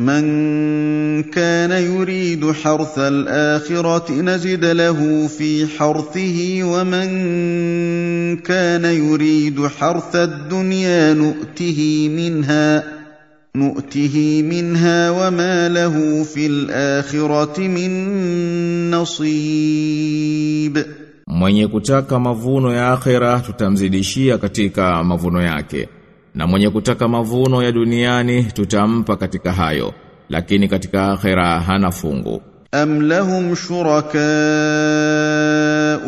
من كان يريد حرث الآخرة نزد له في حرثه ومن كان يريد حرث الدنيا نؤته منها نؤته منها وما له في الآخرة من نصيب Mwenye kutaka mavuno ya akhera tutamzidishia katika mavuno yake. Na mwenye kutaka mavuno ya duniani tutampa katika hayo. Lakini katika akhera hana fungu. أم لهم شركاء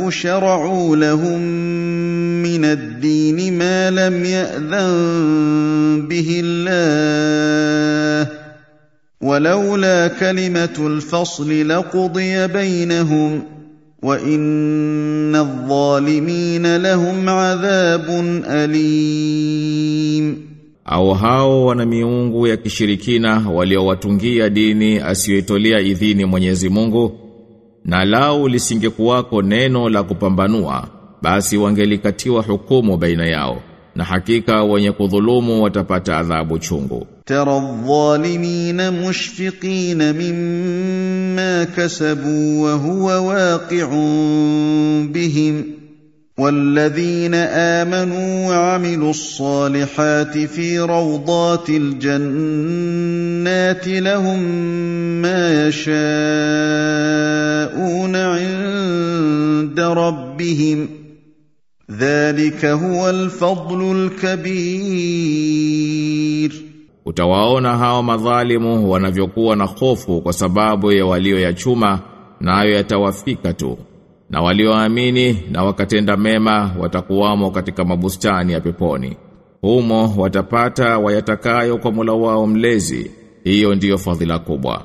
شرعوا لهم من الدين ما لم يأذن به الله ولولا كلمة الفصل لقضي بينهم وإن الظالمين لهم عذاب أليم Au hao wana miungu ya kishirikina waliowatungia dini asiyoitolea idhini Mwenyezi Mungu na lao lisingekuwako neno la kupambanua basi wangelikatiwa hukumu baina yao Na hakika wenye kudhulumu watapata adhabu chungu. ترى الظالمين مشفقين مما كسبوا وهو واقع بهم والذين امنوا وعملوا الصالحات في روضات الجنات لهم ما يشاءون عند ربهم Dhalika huwa alfadlul kabir. Utawaona hao madhalimu wanavyokuwa na hofu kwa sababu ya walioyachuma nayo yatawafika tu. Na walioamini na wakatenda mema watakuwamo katika mabustani ya peponi. Humo watapata wayatakayo kwa Mola wao mlezi. Hiyo ndiyo fadhila kubwa.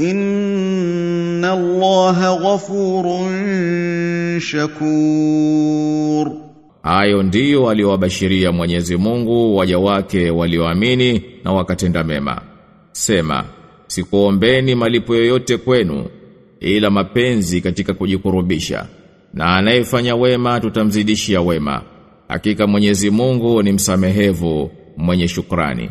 ان الله غفور شكور Hayo ndiyo aliowabashiria Mwenyezi Mungu waja wake walioamini na wakatenda mema. Sema, sikuombeni malipo yoyote kwenu ila mapenzi katika kujikurubisha. Na anayefanya wema tutamzidishia wema. Hakika Mwenyezi Mungu ni msamehevu mwenye shukrani.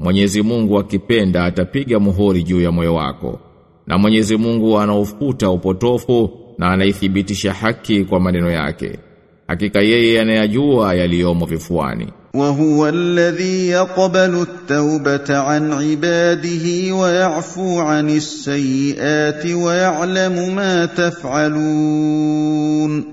Mwenyezi Mungu akipenda atapiga muhuri juu ya moyo wako. Na Mwenyezi Mungu anaufuta upotofu na anaithibitisha haki kwa maneno yake. Hakika yeye anayajua yaliyomo vifuani. وهو الذي يقبل التوبة عن عباده ويعفو عن السيئات ويعلم ما تفعلون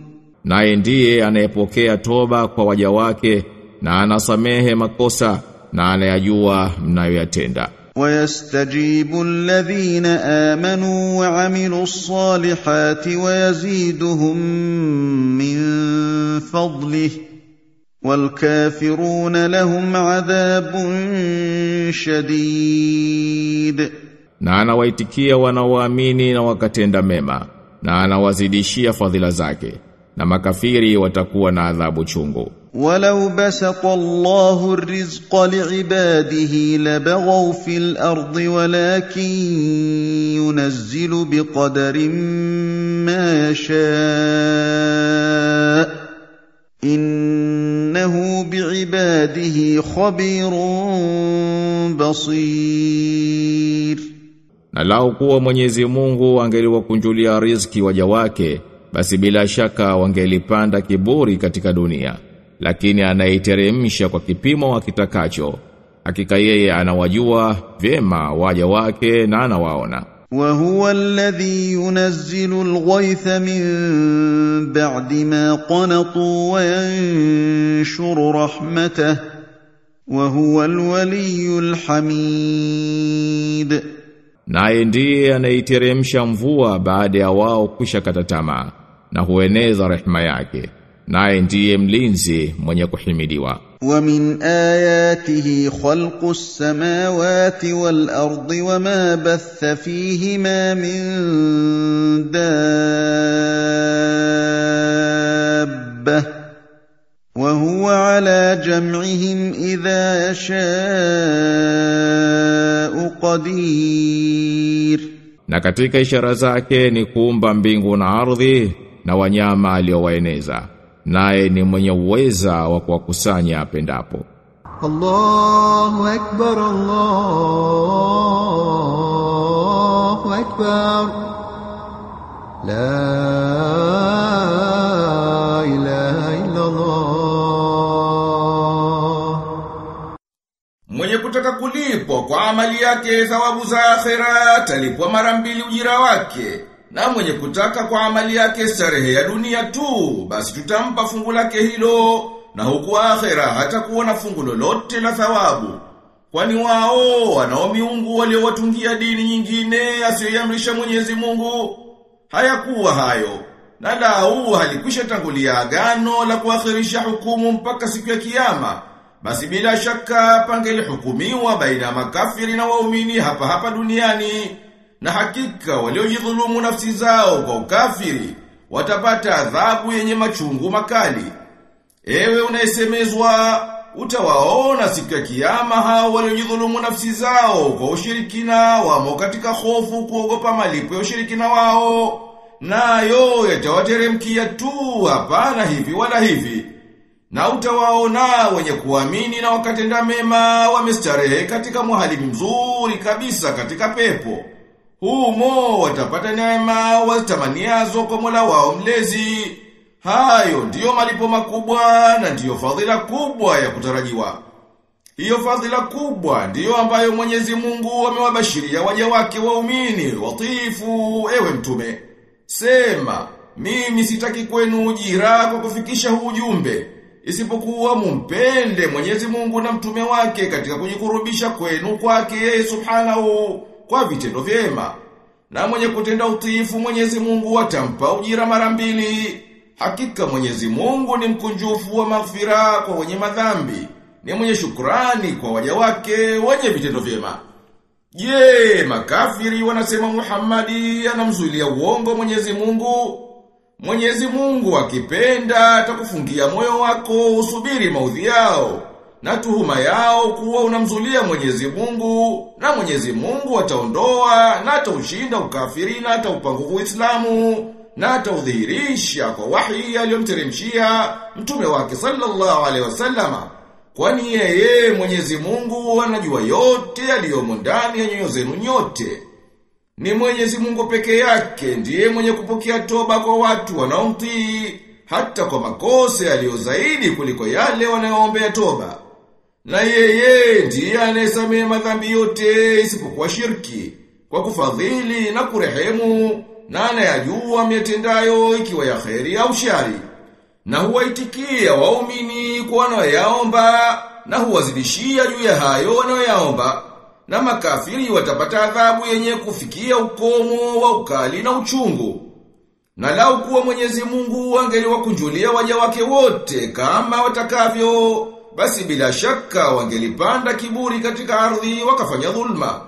Naye ndiye anayepokea toba kwa waja wake na anasamehe makosa na anayajua mnayoyatenda. ويستجيب الذين آمنوا وعملوا الصالحات ويزيدهم من فضله والكافرون لهم عذاب شديد Na anawaitikia wanaoamini na wakatenda mema na anawazidishia fadhila zake na makafiri watakuwa na adhabu chungu. ولو بسط الله الرزق لعباده لبغوا في الارض ولكن ينزل بقدر ما يشاء انه بعباده خبير بصير Na lau kuwa Mwenyezi Mungu angeliwakunjulia riziki waja wake, basi bila shaka wangelipanda kiburi katika dunia. lakini anaiteremsha kwa kipimo akitakacho hakika yeye anawajua vyema waja wake na anawaona. Wa huwa alladhi yunazzilu alghaytha min ba'di ma qanatu wa yanshuru rahmatahu wa huwa alwaliyul hamid naye ndiye anaiteremsha mvua baada ya wao kushakata tamaa na hueneza rehema yake naye ndiye mlinzi mwenye kuhimidiwa wa min ayatihi khalqu samawati wal ardi wama batha fihima min dabba wa huwa ala jam'ihim idha yasha'u qadir. Na katika ishara zake ni kuumba mbingu na ardhi na wanyama aliowaeneza naye ni mwenye uweza wa kuwakusanya apendapo. Allahu akbar, Allahu akbar. La ilaha illa Allah. Mwenye kutaka kulipwa kwa amali yake thawabu za akhera talipwa mara mbili ujira wake. Na mwenye kutaka kwa amali yake starehe ya dunia tu, basi tutampa fungu lake hilo, na huku akhera hata kuona fungu lolote la thawabu. Kwani wao wanao miungu waliowatungia dini nyingine asiyoamrisha Mwenyezi Mungu. Hayakuwa hayo. Na lau halikwisha tangulia agano la kuakhirisha hukumu mpaka siku ya kiyama. Basi bila shaka pangelihukumiwa baina ya makafiri na waumini hapa hapa duniani. Na hakika waliojidhulumu nafsi zao kwa ukafiri watapata adhabu yenye machungu makali. Ewe unayesemezwa utawaona siku ya kiyama hao waliojidhulumu nafsi zao kwa ushirikina wamo katika hofu kuogopa malipo ya ushirikina wao. Nayo yatawateremkia tu hapana hivi wala hivi. Na utawaona wenye kuamini na wakatenda mema wamestarehe katika muhalimu mzuri kabisa katika pepo. Humo watapata neema wazitamaniazo kwa Mola wao mlezi. Hayo ndiyo malipo makubwa na ndiyo fadhila kubwa ya kutarajiwa. Hiyo fadhila kubwa ndiyo ambayo Mwenyezi Mungu amewabashiria waja wake waumini watifu ewe mtume. Sema, mimi sitaki kwenu ujira kwa kufikisha ujumbe. Isipokuwa mumpende Mwenyezi Mungu na mtume wake katika kujikurubisha kwenu kwake yeye subhanahu kwa vitendo vyema. Na mwenye kutenda utiifu Mwenyezi Mungu atampa ujira mara mbili. Hakika Mwenyezi Mungu ni mkunjufu wa maghfira kwa wenye madhambi. Ni mwenye shukrani kwa waja wake wenye vitendo vyema. Je, makafiri wanasema Muhammadi anamzuilia uongo Mwenyezi Mungu? Mwenyezi Mungu akipenda atakufungia moyo wako usubiri maudhi yao na tuhuma yao kuwa unamzulia Mwenyezi Mungu na Mwenyezi Mungu ataondoa na ataushinda ukafiri na ataupangu Uislamu na ataudhihirisha kwa wahi aliyomteremshia mtume wake sallallahu alaihi wasallama kwani yeye Mwenyezi Mungu anajua yote yaliyomo ndani ya nyoyo zenu nyote ni Mwenyezi Mungu peke yake ndiye mwenye kupokea toba kwa watu wanaomtii hata kwa makosa yaliyo zaidi kuliko yale wanayoombea toba. Na yeye ndiye anayesamehe madhambi yote isipokuwa shirki kwa kufadhili na kurehemu na anayajua myatendayo ikiwa ya kheri au shari. Na huwaitikia waumini kwa wanaoyaomba na huwazidishia juu ya hayo wanayoyaomba na makafiri watapata adhabu yenye kufikia ukomo wa ukali na uchungu. Na lau kuwa Mwenyezi Mungu angeliwakunjulia waja wake wote kama watakavyo, basi bila shaka wangelipanda kiburi katika ardhi wakafanya dhulma.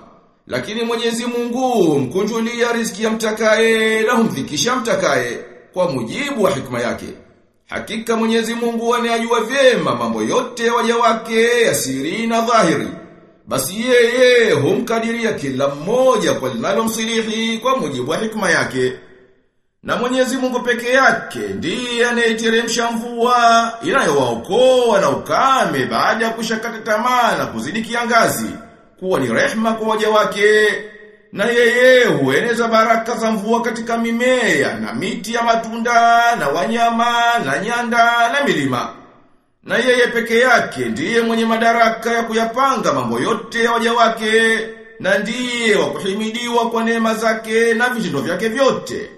Lakini Mwenyezi Mungu mkunjulia riziki ya mtakaye na humdhikisha mtakaye kwa mujibu wa hikma yake. Hakika Mwenyezi Mungu anayajua vyema mambo yote ya waja wake ya siri na dhahiri. Basi yeye humkadiria kila mmoja kwa linalomsilihi kwa mujibu wa hikma yake. Na Mwenyezi Mungu peke yake ndiye anayeteremsha mvua inayowaokoa na ukame baada ya kushakata tamaa na kuzidi kiangazi kuwa ni rehma kwa waja wake. Na yeye hueneza baraka za mvua katika mimea na miti ya matunda na wanyama na nyanda na milima. Na yeye peke yake ndiye mwenye madaraka ya kuyapanga mambo yote ya waja wake na ndiye wa kuhimidiwa kwa neema zake na vitendo vyake vyote.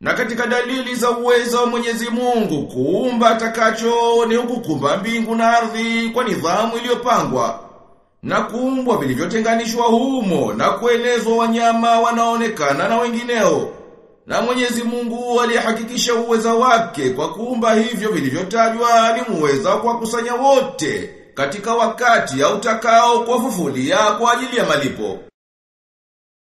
Na katika dalili za uwezo wa Mwenyezi Mungu kuumba atakacho ni kukumba mbingu na ardhi kwa nidhamu iliyopangwa na kuumbwa vilivyotenganishwa humo na kuelezwa wanyama wanaonekana na wengineo. Na Mwenyezi Mungu alihakikisha uweza wake kwa kuumba hivyo vilivyotajwa ni muweza kwa kusanya wote katika wakati au utakao kuwafufulia kwa ajili ya malipo.